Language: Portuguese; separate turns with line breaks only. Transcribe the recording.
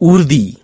urdi